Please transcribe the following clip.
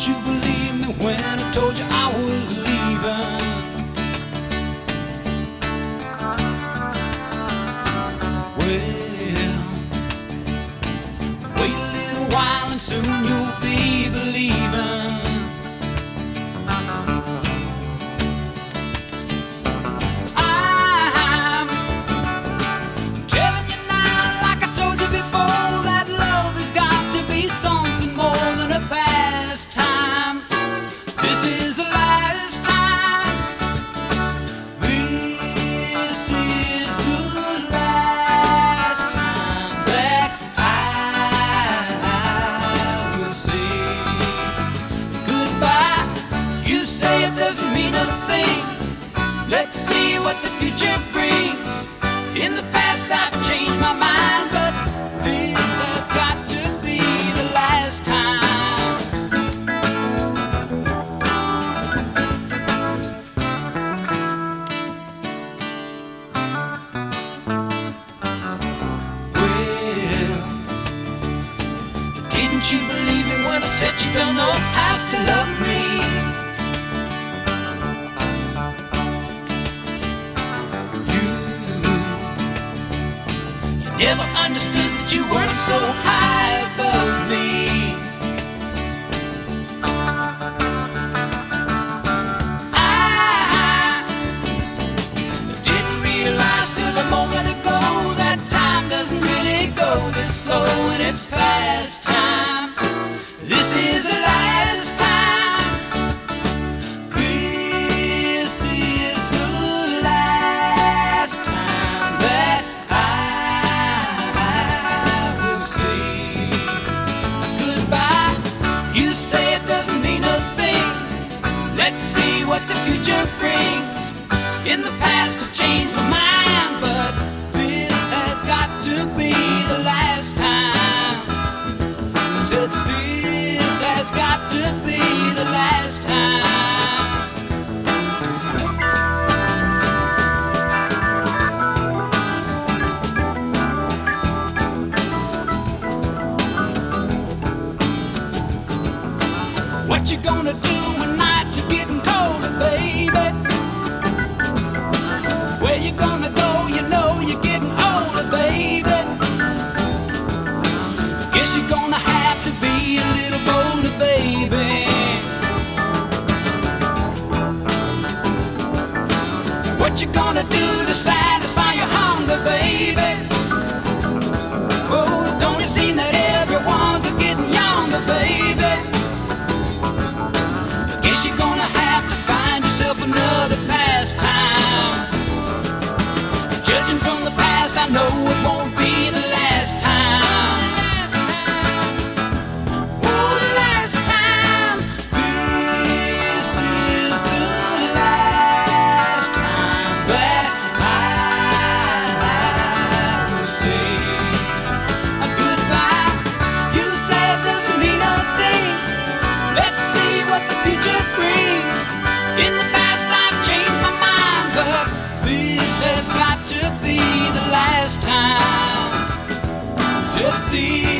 You believe me when I told you I was leaving? Mean a thing. Let's see what the future brings. In the past, I've changed my mind, but this has got to be the last time. Well, didn't you believe me when I said you don't know how to love me? Never understood that you weren't so high above me. I didn't realize till a moment ago that time doesn't really go this slow and it's past what the future brings. In the past, I've changed my mind, but this has got to be the last time. I said this has got to be the last time. What you gonna do por.